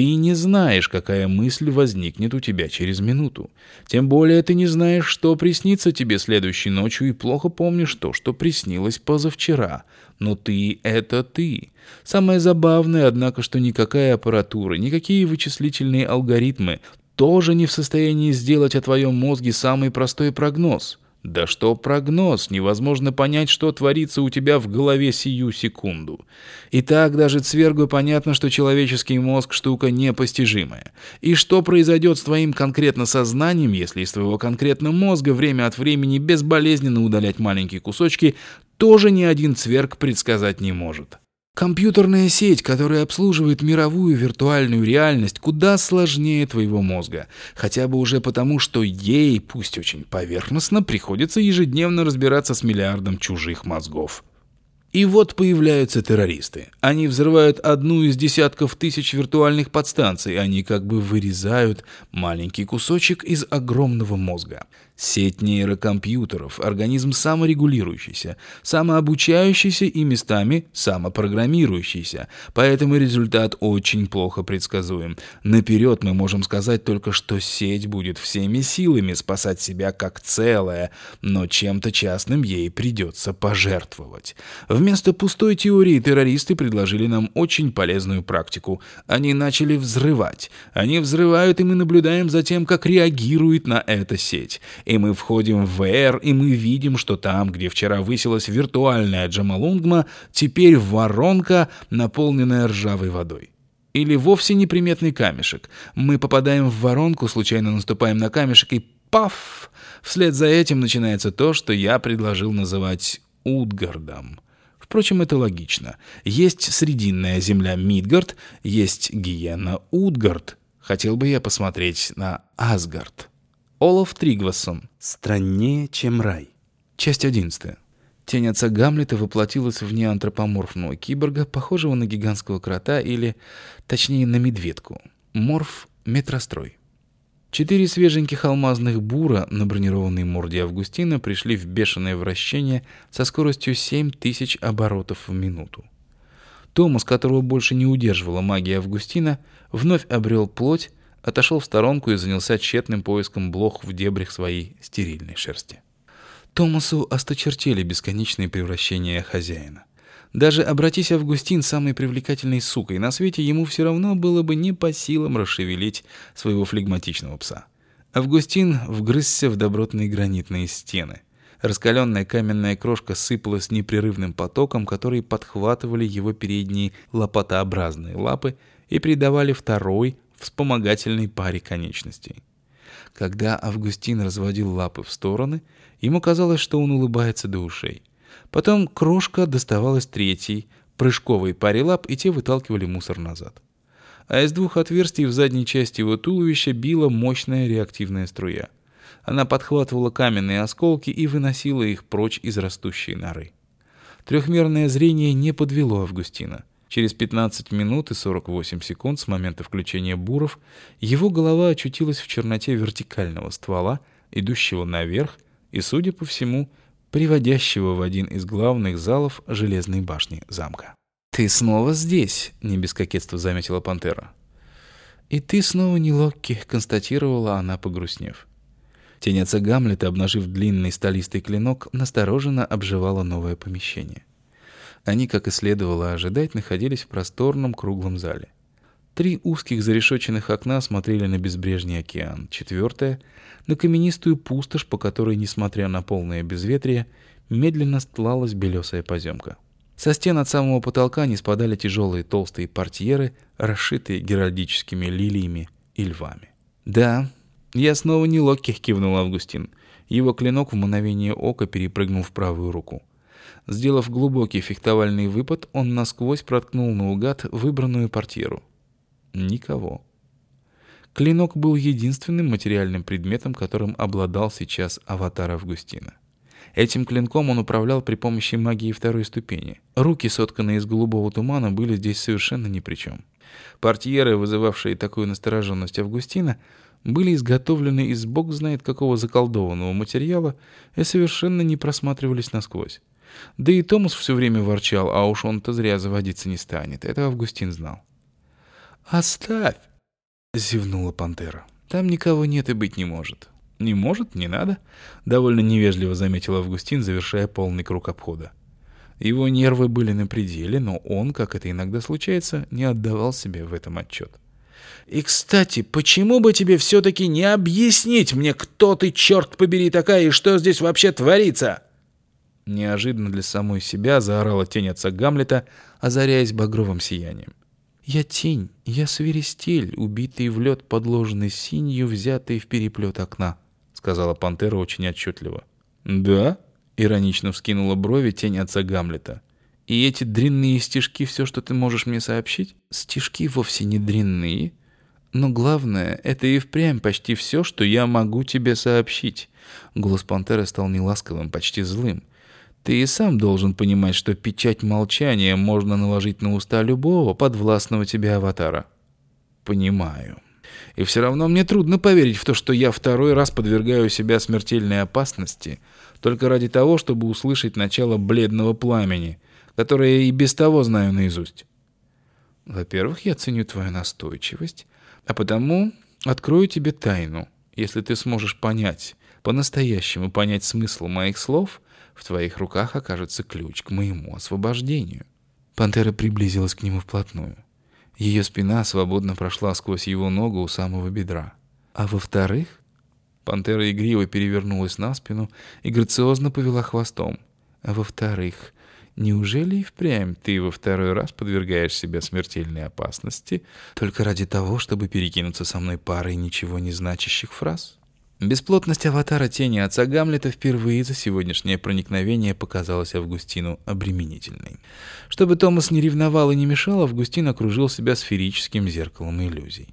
Ты не знаешь, какая мысль возникнет у тебя через минуту. Тем более ты не знаешь, что приснится тебе следующей ночью и плохо помнишь то, что приснилось позавчера. Но ты — это ты. Самое забавное, однако, что никакая аппаратура, никакие вычислительные алгоритмы тоже не в состоянии сделать о твоем мозге самый простой прогноз — да что прогноз, невозможно понять, что творится у тебя в голове сию секунду. И так даже Цвергу понятно, что человеческий мозг штука непостижимая. И что произойдет с твоим конкретно сознанием, если из твоего конкретно мозга время от времени безболезненно удалять маленькие кусочки, тоже ни один Цверг предсказать не может. Компьютерная сеть, которая обслуживает мировую виртуальную реальность, куда сложнее твоего мозга. Хотя бы уже потому, что ей, пусть очень поверхностно, приходится ежедневно разбираться с миллиардом чужих мозгов. И вот появляются террористы. Они взрывают одну из десятков тысяч виртуальных подстанций. Они как бы вырезают маленький кусочек из огромного мозга. Сеть нейрокомпьютеров, организм саморегулирующийся, самообучающийся и местами самопрограммирующийся. Поэтому результат очень плохо предсказуем. Наперед мы можем сказать только, что сеть будет всеми силами спасать себя как целое, но чем-то частным ей придется пожертвовать. Вместо пустой теории террористы предложили нам очень полезную практику. Они начали взрывать. Они взрывают, и мы наблюдаем за тем, как реагирует на это сеть и мы входим в VR, и мы видим, что там, где вчера высилась виртуальная Джамалунгма, теперь воронка, наполненная ржавой водой. Или вовсе неприметный камешек. Мы попадаем в воронку, случайно наступаем на камешек и паф! Вслед за этим начинается то, что я предложил называть Утгардом. Впрочем, это логично. Есть срединная земля Мидгард, есть гиена Утгард. Хотел бы я посмотреть на Асгард. Олаф Тригвассон. Страннее, чем рай. Часть 11. Тень отца Гамлета воплотилась в неантропоморфного киборга, похожего на гигантского крота или, точнее, на медведку. Морф метрострой. Четыре свеженьких алмазных бура на бронированной морде Августина пришли в бешеное вращение со скоростью 7000 оборотов в минуту. Томас, которого больше не удерживала магия Августина, вновь обрел плоть, отошел в сторонку и занялся тщетным поиском блох в дебрях своей стерильной шерсти. Томасу осточертели бесконечные превращения хозяина. Даже обратись Августин самой привлекательной сукой на свете, ему все равно было бы не по силам расшевелить своего флегматичного пса. Августин вгрызся в добротные гранитные стены. Раскаленная каменная крошка сыпалась непрерывным потоком, который подхватывали его передние лопатообразные лапы и придавали второй, вспомогательной паре конечностей. Когда Августин разводил лапы в стороны, ему казалось, что он улыбается до ушей. Потом крошка доставалась третьей, прыжковой паре лап, и те выталкивали мусор назад. А из двух отверстий в задней части его туловища била мощная реактивная струя. Она подхватывала каменные осколки и выносила их прочь из растущей норы. Трехмерное зрение не подвело Августина. Через 15 минут и 48 секунд с момента включения буров его голова очутилась в черноте вертикального ствола, идущего наверх и, судя по всему, приводящего в один из главных залов железной башни замка. «Ты снова здесь», — не без кокетства заметила пантера. «И ты снова не Локки», — констатировала она, погрустнев. Тень Гамлета, обнажив длинный столистый клинок, настороженно обживала новое помещение. Они, как и следовало ожидать, находились в просторном круглом зале. Три узких зарешоченных окна смотрели на безбрежный океан. Четвертое — на каменистую пустошь, по которой, несмотря на полное безветрие, медленно стлалась белесая поземка. Со стен от самого потолка не спадали тяжелые толстые портьеры, расшитые геральдическими лилиями и львами. «Да, я снова не Локки», — кивнул Августин. Его клинок в мгновение ока перепрыгнул в правую руку. Сделав глубокий фехтовальный выпад, он насквозь проткнул наугад выбранную портьеру. Никого. Клинок был единственным материальным предметом, которым обладал сейчас аватар Августина. Этим клинком он управлял при помощи магии второй ступени. Руки, сотканные из голубого тумана, были здесь совершенно ни при чем. Портьеры, вызывавшие такую настороженность Августина, были изготовлены из бог знает какого заколдованного материала и совершенно не просматривались насквозь. Да и Томас все время ворчал, а уж он-то зря заводиться не станет. Это Августин знал. «Оставь!» — зевнула пантера. «Там никого нет и быть не может». «Не может, не надо», — довольно невежливо заметил Августин, завершая полный круг обхода. Его нервы были на пределе, но он, как это иногда случается, не отдавал себе в этом отчет. «И, кстати, почему бы тебе все-таки не объяснить мне, кто ты, черт побери, такая, и что здесь вообще творится?» Неожиданно для самой себя заорала тень отца Гамлета, озаряясь багровым сиянием. Я тень, я свиристель, убитый в лед, подложенный синью, взятый в переплет окна, сказала пантера очень отчетливо. Да? Иронично вскинула брови тень отца Гамлета. И эти дрянные стишки все, что ты можешь мне сообщить? Стишки вовсе не дрянные. Но главное, это и впрямь почти все, что я могу тебе сообщить. Голос пантеры стал неласковым, почти злым. Ты и сам должен понимать, что печать молчания можно наложить на уста любого подвластного тебе аватара. Понимаю. И все равно мне трудно поверить в то, что я второй раз подвергаю себя смертельной опасности только ради того, чтобы услышать начало бледного пламени, которое я и без того знаю наизусть. Во-первых, я ценю твою настойчивость, а потому открою тебе тайну. Если ты сможешь понять, по-настоящему понять смысл моих слов — в твоих руках окажется ключ к моему освобождению». Пантера приблизилась к нему вплотную. Ее спина свободно прошла сквозь его ногу у самого бедра. А во-вторых, пантера игриво перевернулась на спину и грациозно повела хвостом. А во-вторых, неужели и впрямь ты во второй раз подвергаешь себя смертельной опасности только ради того, чтобы перекинуться со мной парой ничего не значащих фраз? Бесплотность аватара тени отца Гамлета впервые за сегодняшнее проникновение показалась Августину обременительной. Чтобы Томас не ревновал и не мешал, Августин окружил себя сферическим зеркалом иллюзий.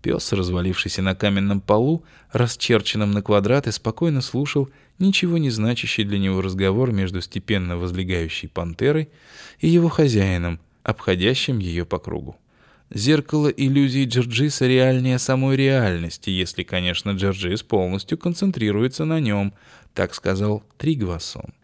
Пес, развалившийся на каменном полу, расчерченном на квадраты, спокойно слушал ничего не значащий для него разговор между степенно возлегающей пантерой и его хозяином, обходящим ее по кругу. Зеркало иллюзии Джорджиса реальнее самой реальности, если, конечно, Джорджис полностью концентрируется на нем, так сказал Тригвасон.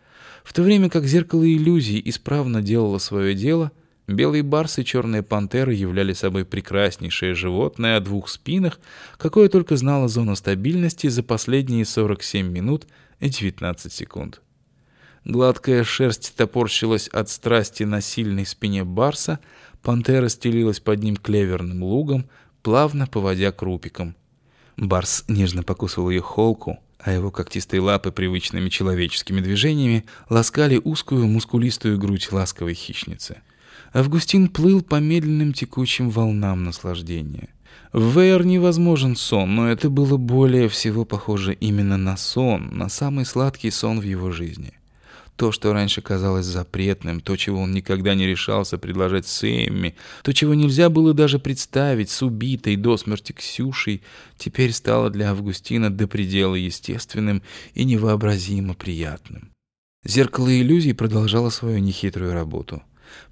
В то время как зеркало иллюзий исправно делало свое дело, белый барс и черная пантера являли собой прекраснейшее животное о двух спинах, какое только знала зона стабильности за последние 47 минут и 19 секунд. Гладкая шерсть топорщилась от страсти на сильной спине барса, Пантера стелилась под ним клеверным лугом, плавно поводя крупиком. Барс нежно покусывал ее холку, а его когтистые лапы привычными человеческими движениями ласкали узкую мускулистую грудь ласковой хищницы. Августин плыл по медленным текучим волнам наслаждения. В Вейер невозможен сон, но это было более всего похоже именно на сон, на самый сладкий сон в его жизни. То, что раньше казалось запретным, то, чего он никогда не решался предложить Сэмми, то, чего нельзя было даже представить с убитой до смерти Ксюшей, теперь стало для Августина до предела естественным и невообразимо приятным. Зеркало иллюзий продолжало свою нехитрую работу.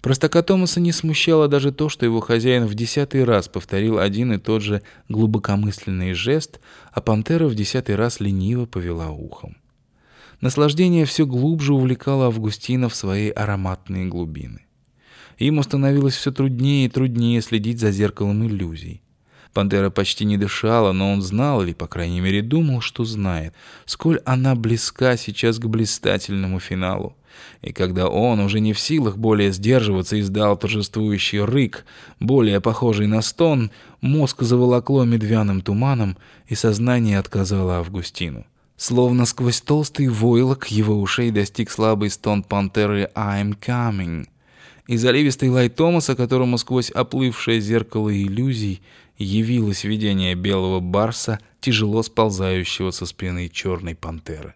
Простака Томаса не смущало даже то, что его хозяин в десятый раз повторил один и тот же глубокомысленный жест, а пантера в десятый раз лениво повела ухом. Наслаждение все глубже увлекало Августина в свои ароматные глубины. Ему становилось все труднее и труднее следить за зеркалом иллюзий. Пантера почти не дышала, но он знал, или, по крайней мере, думал, что знает, сколь она близка сейчас к блистательному финалу. И когда он, уже не в силах более сдерживаться, издал торжествующий рык, более похожий на стон, мозг заволокло медвяным туманом, и сознание отказало Августину. Словно сквозь толстый войлок его ушей достиг слабый стон пантеры «I'm coming». И заливистый лай Томаса, которому сквозь оплывшее зеркало иллюзий явилось видение белого барса, тяжело сползающего со спины черной пантеры.